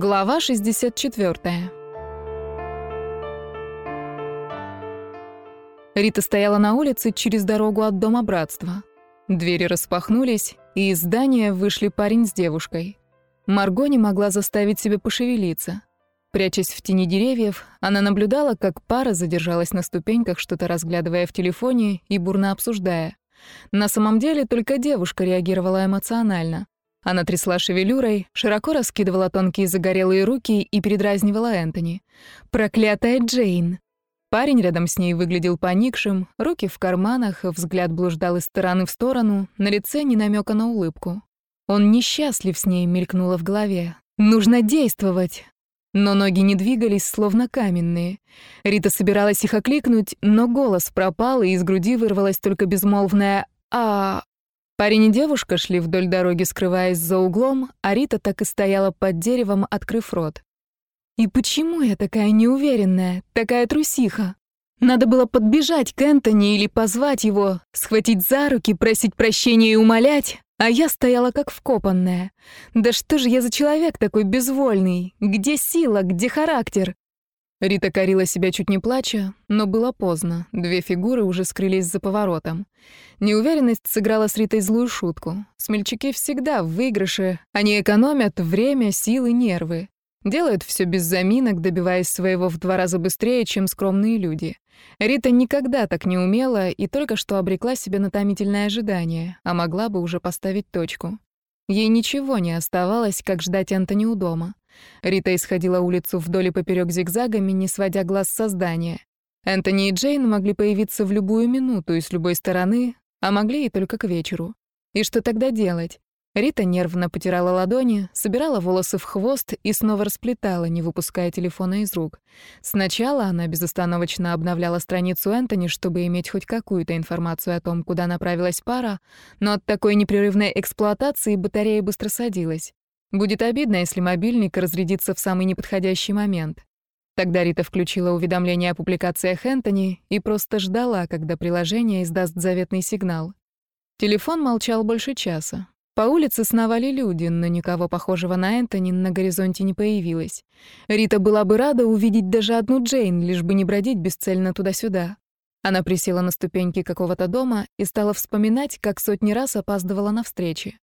Глава 64. Рита стояла на улице через дорогу от Дома Братства. Двери распахнулись, и из здания вышли парень с девушкой. Марго не могла заставить себя пошевелиться. Прячась в тени деревьев, она наблюдала, как пара задержалась на ступеньках, что-то разглядывая в телефоне и бурно обсуждая. На самом деле только девушка реагировала эмоционально. Она трясла шевелюрой, широко раскидывала тонкие загорелые руки и передразнивала Энтони. «Проклятая Джейн!» Парень рядом с ней выглядел поникшим, руки в карманах, взгляд блуждал из стороны в сторону, на лице не намека на улыбку. Он несчастлив с ней, мелькнуло в голове. «Нужно действовать!» Но ноги не двигались, словно каменные. Рита собиралась их окликнуть, но голос пропал, и из груди вырвалось только безмолвное «А...» Парень и девушка шли вдоль дороги, скрываясь за углом, а Рита так и стояла под деревом, открыв рот. «И почему я такая неуверенная, такая трусиха? Надо было подбежать к Энтони или позвать его, схватить за руки, просить прощения и умолять, а я стояла как вкопанная. Да что же я за человек такой безвольный? Где сила, где характер? Рита корила себя чуть не плача, но было поздно. Две фигуры уже скрылись за поворотом. Неуверенность сыграла с Ритой злую шутку. Смельчаки всегда в выигрыше. Они экономят время, силы, нервы. Делают все без заминок, добиваясь своего в два раза быстрее, чем скромные люди. Рита никогда так не умела и только что обрекла себя на томительное ожидание, а могла бы уже поставить точку. Ей ничего не оставалось, как ждать Антони у дома. Рита исходила улицу вдоль и поперёк зигзагами, не сводя глаз со здания. Энтони и Джейн могли появиться в любую минуту и с любой стороны, а могли и только к вечеру. И что тогда делать? Рита нервно потирала ладони, собирала волосы в хвост и снова расплетала, не выпуская телефона из рук. Сначала она безостановочно обновляла страницу Энтони, чтобы иметь хоть какую-то информацию о том, куда направилась пара, но от такой непрерывной эксплуатации батарея быстро садилась. Будет обидно, если мобильник разрядится в самый неподходящий момент. Тогда Рита включила уведомление о публикациях Энтони и просто ждала, когда приложение издаст заветный сигнал. Телефон молчал больше часа. По улице сновали люди, но никого похожего на Энтони на горизонте не появилось. Рита была бы рада увидеть даже одну Джейн, лишь бы не бродить бесцельно туда-сюда. Она присела на ступеньки какого-то дома и стала вспоминать, как сотни раз опаздывала на встречи.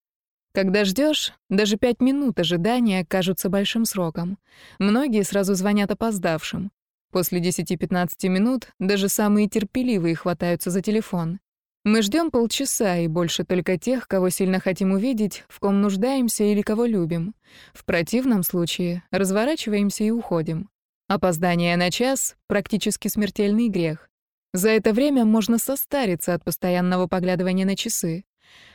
Когда ждешь, даже пять минут ожидания кажутся большим сроком. Многие сразу звонят опоздавшим. После 10-15 минут даже самые терпеливые хватаются за телефон. Мы ждем полчаса и больше только тех, кого сильно хотим увидеть, в ком нуждаемся или кого любим. В противном случае разворачиваемся и уходим. Опоздание на час — практически смертельный грех. За это время можно состариться от постоянного поглядывания на часы.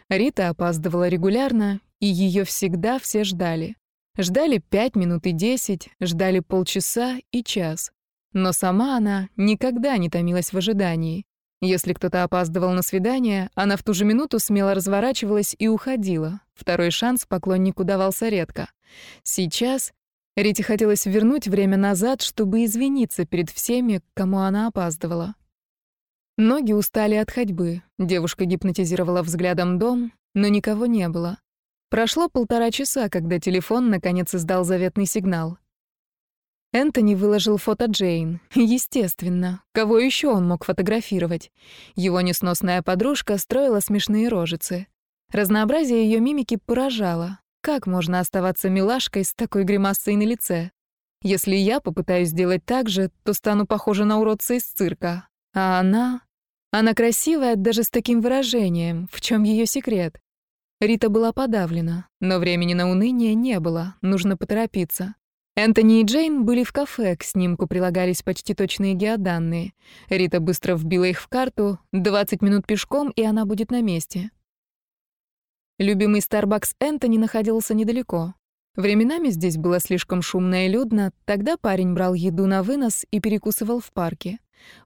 Рита опаздывала регулярно, и ее всегда все ждали. Ждали пять минут и десять, ждали полчаса и час. Но сама она никогда не томилась в ожидании. Если кто-то опаздывал на свидание, она в ту же минуту смело разворачивалась и уходила. Второй шанс поклоннику давался редко. Сейчас Рите хотелось вернуть время назад, чтобы извиниться перед всеми, к кому она опаздывала. Ноги устали от ходьбы. Девушка гипнотизировала взглядом дом, но никого не было. Прошло полтора часа, когда телефон наконец издал заветный сигнал. Энтони выложил фото Джейн. Естественно. Кого еще он мог фотографировать? Его несносная подружка строила смешные рожицы. Разнообразие ее мимики поражало. Как можно оставаться милашкой с такой гримасой на лице? Если я попытаюсь сделать так же, то стану похожа на уродца из цирка. А она... Она красивая даже с таким выражением. В чем ее секрет? Рита была подавлена, но времени на уныние не было, нужно поторопиться. Энтони и Джейн были в кафе, к снимку прилагались почти точные геоданные. Рита быстро вбила их в карту, 20 минут пешком, и она будет на месте. Любимый Starbucks Энтони находился недалеко. Временами здесь было слишком шумно и людно, тогда парень брал еду на вынос и перекусывал в парке.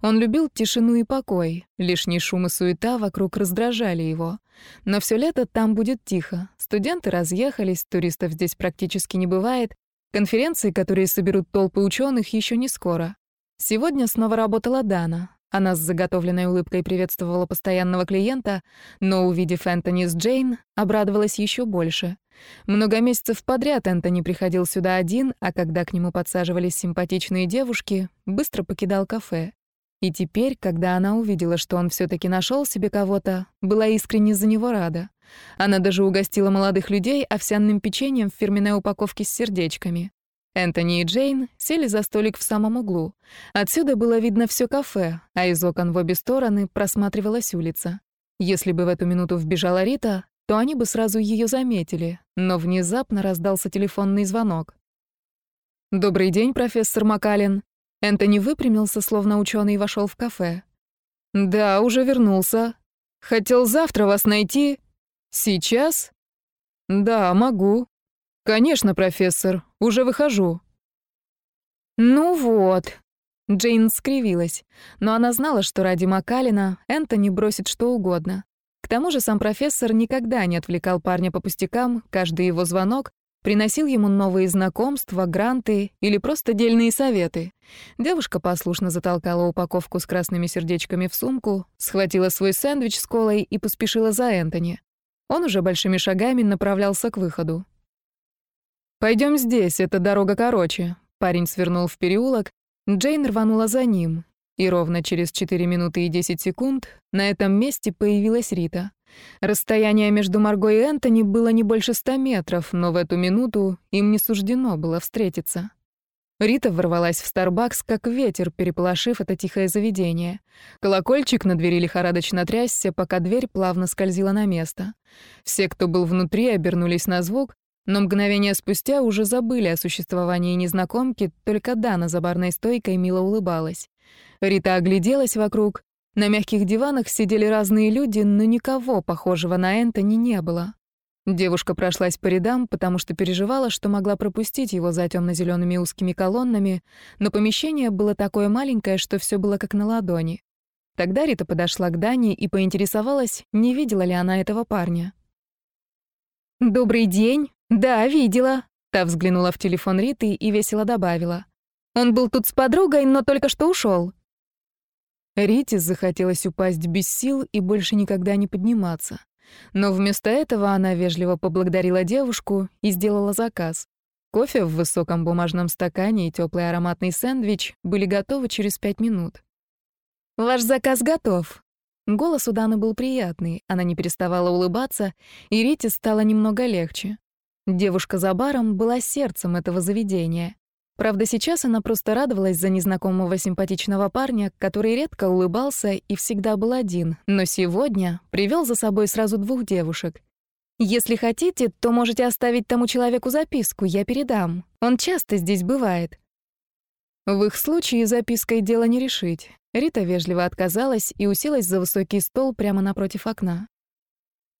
Он любил тишину и покой, лишний шум и суета вокруг раздражали его. Но все лето там будет тихо. Студенты разъехались, туристов здесь практически не бывает. Конференции, которые соберут толпы ученых, еще не скоро. Сегодня снова работала Дана. Она с заготовленной улыбкой приветствовала постоянного клиента, но, увидев Энтони с Джейн, обрадовалась еще больше. Много месяцев подряд Энтони приходил сюда один, а когда к нему подсаживались симпатичные девушки, быстро покидал кафе. И теперь, когда она увидела, что он все таки нашел себе кого-то, была искренне за него рада. Она даже угостила молодых людей овсяным печеньем в фирменной упаковке с сердечками. Энтони и Джейн сели за столик в самом углу. Отсюда было видно все кафе, а из окон в обе стороны просматривалась улица. Если бы в эту минуту вбежала Рита, то они бы сразу ее заметили, но внезапно раздался телефонный звонок. «Добрый день, профессор Макалин». Энтони выпрямился, словно ученый, и вошел в кафе. «Да, уже вернулся. Хотел завтра вас найти. Сейчас?» «Да, могу. Конечно, профессор. Уже выхожу». «Ну вот». Джейн скривилась, но она знала, что ради Макалина Энтони бросит что угодно. К тому же сам профессор никогда не отвлекал парня по пустякам, каждый его звонок приносил ему новые знакомства, гранты или просто дельные советы. Девушка послушно затолкала упаковку с красными сердечками в сумку, схватила свой сэндвич с колой и поспешила за Энтони. Он уже большими шагами направлялся к выходу. Пойдем здесь, эта дорога короче». Парень свернул в переулок, Джейн рванула за ним, и ровно через 4 минуты и 10 секунд на этом месте появилась Рита. Расстояние между Марго и Энтони было не больше ста метров, но в эту минуту им не суждено было встретиться. Рита ворвалась в Старбакс, как ветер, переполошив это тихое заведение. Колокольчик на двери лихорадочно трясся, пока дверь плавно скользила на место. Все, кто был внутри, обернулись на звук, но мгновение спустя уже забыли о существовании незнакомки, только Дана за барной стойкой мило улыбалась. Рита огляделась вокруг. На мягких диванах сидели разные люди, но никого похожего на Энтони не было. Девушка прошлась по рядам, потому что переживала, что могла пропустить его за темно-зелеными узкими колоннами, но помещение было такое маленькое, что все было как на ладони. Тогда Рита подошла к Дане и поинтересовалась, не видела ли она этого парня. «Добрый день. Да, видела». Та взглянула в телефон Риты и весело добавила. «Он был тут с подругой, но только что ушел. Рите захотелось упасть без сил и больше никогда не подниматься. Но вместо этого она вежливо поблагодарила девушку и сделала заказ. Кофе в высоком бумажном стакане и теплый ароматный сэндвич были готовы через пять минут. «Ваш заказ готов». Голос у Даны был приятный, она не переставала улыбаться, и Рите стало немного легче. Девушка за баром была сердцем этого заведения. Правда, сейчас она просто радовалась за незнакомого симпатичного парня, который редко улыбался и всегда был один, но сегодня привел за собой сразу двух девушек. «Если хотите, то можете оставить тому человеку записку, я передам. Он часто здесь бывает». В их случае запиской дело не решить. Рита вежливо отказалась и уселась за высокий стол прямо напротив окна.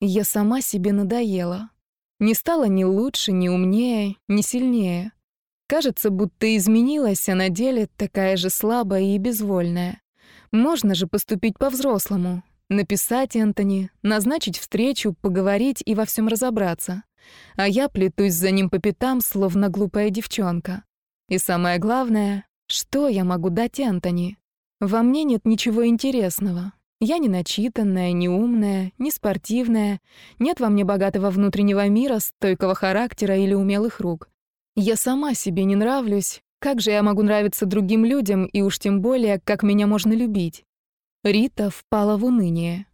Я сама себе надоела. Не стала ни лучше, ни умнее, ни сильнее. Кажется, будто изменилась, а на деле такая же слабая и безвольная. Можно же поступить по-взрослому. Написать Энтони, назначить встречу, поговорить и во всем разобраться. А я плетусь за ним по пятам, словно глупая девчонка. И самое главное, что я могу дать Энтони? Во мне нет ничего интересного. Я не начитанная, не умная, не спортивная. Нет во мне богатого внутреннего мира, стойкого характера или умелых рук. Я сама себе не нравлюсь. Как же я могу нравиться другим людям, и уж тем более, как меня можно любить? Рита впала в уныние.